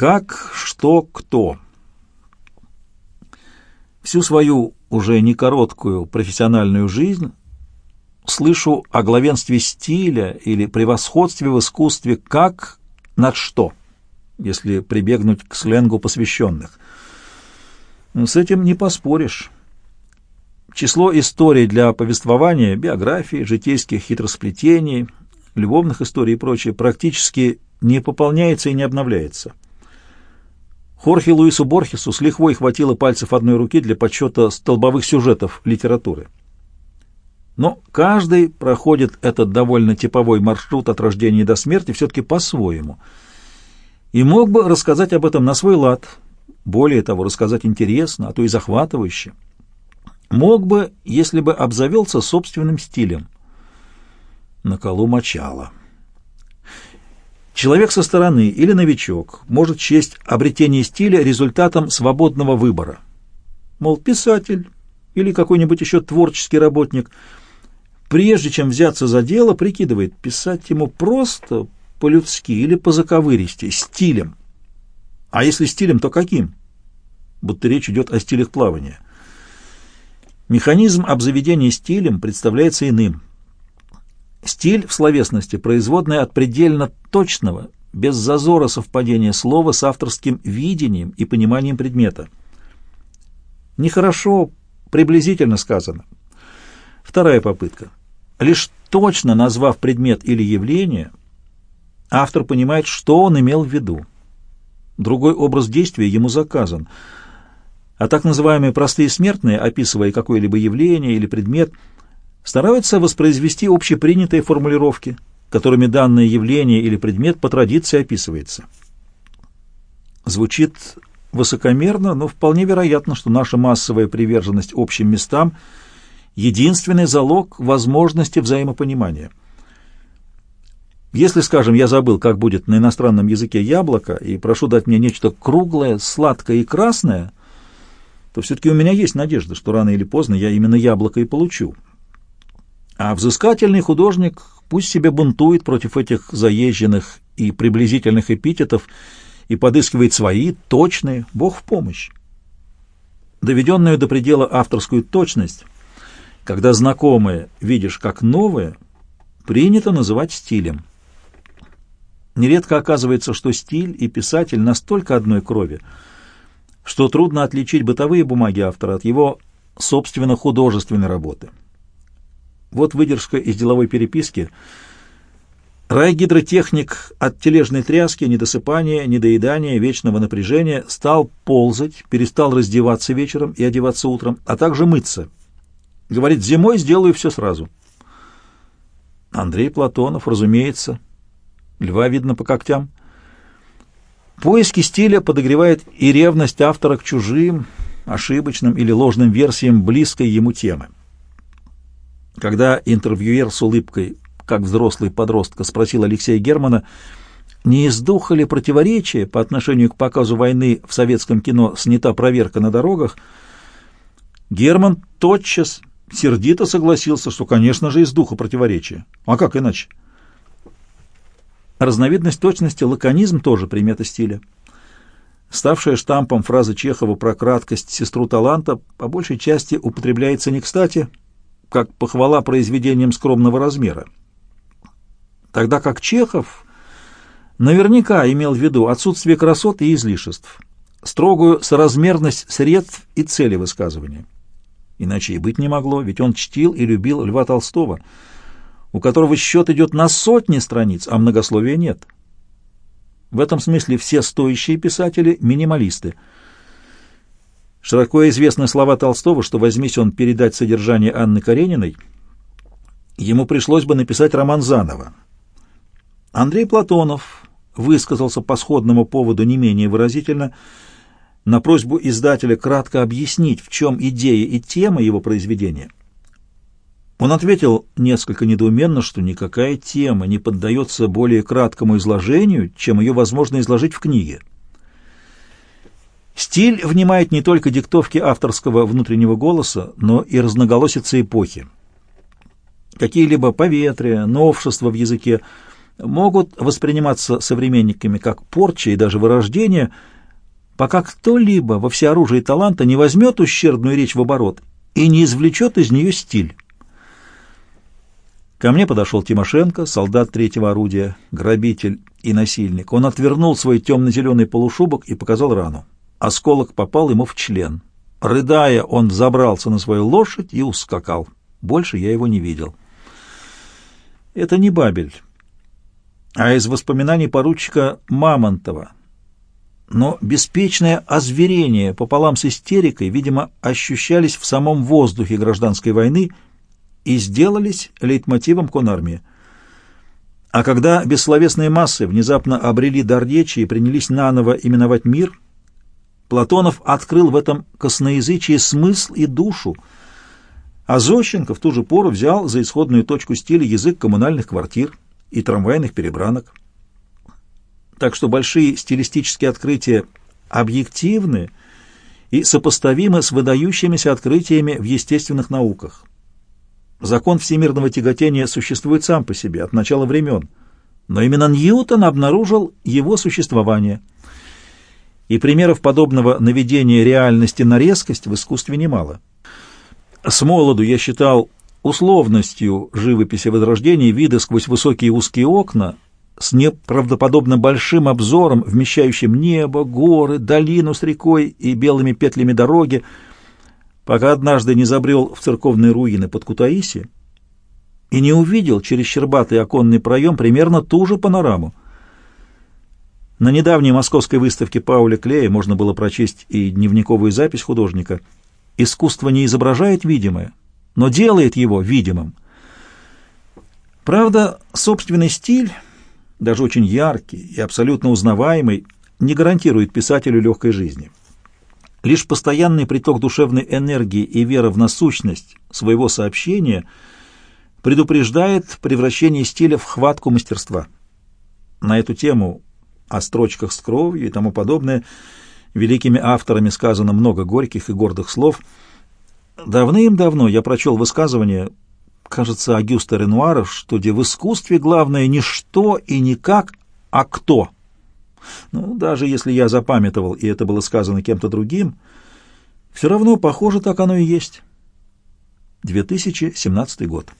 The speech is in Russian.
Как, что, кто. Всю свою уже не короткую профессиональную жизнь слышу о главенстве стиля или превосходстве в искусстве как над что, если прибегнуть к сленгу посвященных. С этим не поспоришь. Число историй для повествования, биографий, житейских хитросплетений, любовных историй и прочее практически не пополняется и не обновляется. Хорхе Луису Борхесу с лихвой хватило пальцев одной руки для подсчета столбовых сюжетов литературы. Но каждый проходит этот довольно типовой маршрут от рождения до смерти все-таки по-своему. И мог бы рассказать об этом на свой лад, более того, рассказать интересно, а то и захватывающе. Мог бы, если бы обзавелся собственным стилем. На колу мочало. Человек со стороны или новичок может счесть обретение стиля результатом свободного выбора. Мол, писатель или какой-нибудь еще творческий работник, прежде чем взяться за дело, прикидывает, писать ему просто по-людски или по-заковыристи, стилем. А если стилем, то каким? Будто речь идет о стилях плавания. Механизм обзаведения стилем представляется иным – Стиль в словесности производная от предельно точного, без зазора совпадения слова с авторским видением и пониманием предмета. Нехорошо, приблизительно сказано. Вторая попытка. Лишь точно назвав предмет или явление, автор понимает, что он имел в виду. Другой образ действия ему заказан. А так называемые простые смертные, описывая какое-либо явление или предмет – стараются воспроизвести общепринятые формулировки, которыми данное явление или предмет по традиции описывается. Звучит высокомерно, но вполне вероятно, что наша массовая приверженность общим местам – единственный залог возможности взаимопонимания. Если, скажем, я забыл, как будет на иностранном языке яблоко, и прошу дать мне нечто круглое, сладкое и красное, то все-таки у меня есть надежда, что рано или поздно я именно яблоко и получу. А взыскательный художник пусть себе бунтует против этих заезженных и приблизительных эпитетов и подыскивает свои, точные, Бог в помощь. Доведенную до предела авторскую точность, когда знакомое видишь как новое, принято называть стилем. Нередко оказывается, что стиль и писатель настолько одной крови, что трудно отличить бытовые бумаги автора от его собственно художественной работы. Вот выдержка из деловой переписки. Райгидротехник от тележной тряски, недосыпания, недоедания, вечного напряжения стал ползать, перестал раздеваться вечером и одеваться утром, а также мыться. Говорит, зимой сделаю все сразу. Андрей Платонов, разумеется. Льва видно по когтям. Поиски стиля подогревает и ревность автора к чужим, ошибочным или ложным версиям близкой ему темы. Когда интервьюер с улыбкой, как взрослый подростка, спросил Алексея Германа, не из ли противоречия по отношению к показу войны в советском кино снята проверка на дорогах, Герман тотчас сердито согласился, что, конечно же, из духа противоречия. А как иначе? Разновидность точности, лаконизм тоже примета стиля. Ставшая штампом фраза Чехова про краткость сестру таланта по большей части употребляется не кстати, как похвала произведениям скромного размера. Тогда как Чехов наверняка имел в виду отсутствие красот и излишеств, строгую соразмерность средств и цели высказывания. Иначе и быть не могло, ведь он чтил и любил Льва Толстого, у которого счет идет на сотни страниц, а многословия нет. В этом смысле все стоящие писатели — минималисты — Широко известны слова Толстого, что возьмись он передать содержание Анны Карениной, ему пришлось бы написать роман заново. Андрей Платонов высказался по сходному поводу не менее выразительно на просьбу издателя кратко объяснить, в чем идея и тема его произведения. Он ответил несколько недоуменно, что никакая тема не поддается более краткому изложению, чем ее возможно изложить в книге. Стиль внимает не только диктовки авторского внутреннего голоса, но и разноголосицы эпохи. Какие-либо поветрия, новшества в языке могут восприниматься современниками как порча и даже вырождение, пока кто-либо во всеоружии таланта не возьмет ущербную речь в оборот и не извлечет из нее стиль. Ко мне подошел Тимошенко, солдат третьего орудия, грабитель и насильник. Он отвернул свой темно-зеленый полушубок и показал рану. Осколок попал ему в член. Рыдая, он взобрался на свою лошадь и ускакал. Больше я его не видел. Это не Бабель, а из воспоминаний поручика Мамонтова. Но беспечное озверение пополам с истерикой, видимо, ощущались в самом воздухе гражданской войны — и сделались лейтмотивом конармии. А когда бессловесные массы внезапно обрели дар речи и принялись наново именовать мир, Платонов открыл в этом косноязычие смысл и душу, а Зощенко в ту же пору взял за исходную точку стиля язык коммунальных квартир и трамвайных перебранок. Так что большие стилистические открытия объективны и сопоставимы с выдающимися открытиями в естественных науках. Закон всемирного тяготения существует сам по себе от начала времен, но именно Ньютон обнаружил его существование. И примеров подобного наведения реальности на резкость в искусстве немало. С молоду я считал условностью живописи Возрождения виды сквозь высокие узкие окна с неправдоподобно большим обзором, вмещающим небо, горы, долину с рекой и белыми петлями дороги, пока однажды не забрел в церковные руины под Кутаиси и не увидел через щербатый оконный проем примерно ту же панораму. На недавней московской выставке Пауля Клея можно было прочесть и дневниковую запись художника. Искусство не изображает видимое, но делает его видимым. Правда, собственный стиль, даже очень яркий и абсолютно узнаваемый, не гарантирует писателю легкой жизни. Лишь постоянный приток душевной энергии и вера в насущность своего сообщения предупреждает превращение стиля в хватку мастерства. На эту тему, о строчках с кровью и тому подобное, великими авторами сказано много горьких и гордых слов. Давным-давно я прочел высказывание, кажется, Агюста Ренуара, что где в искусстве главное не что и не как, а кто – ну, даже если я запамятовал, и это было сказано кем-то другим, все равно, похоже, так оно и есть. 2017 год.